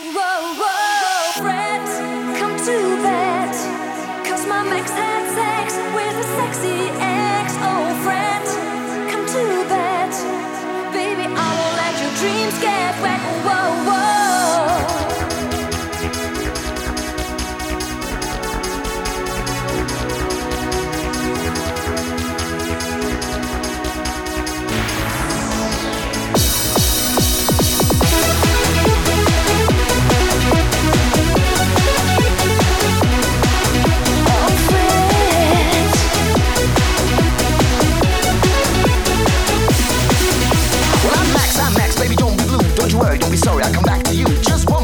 Whoa, whoa. you just want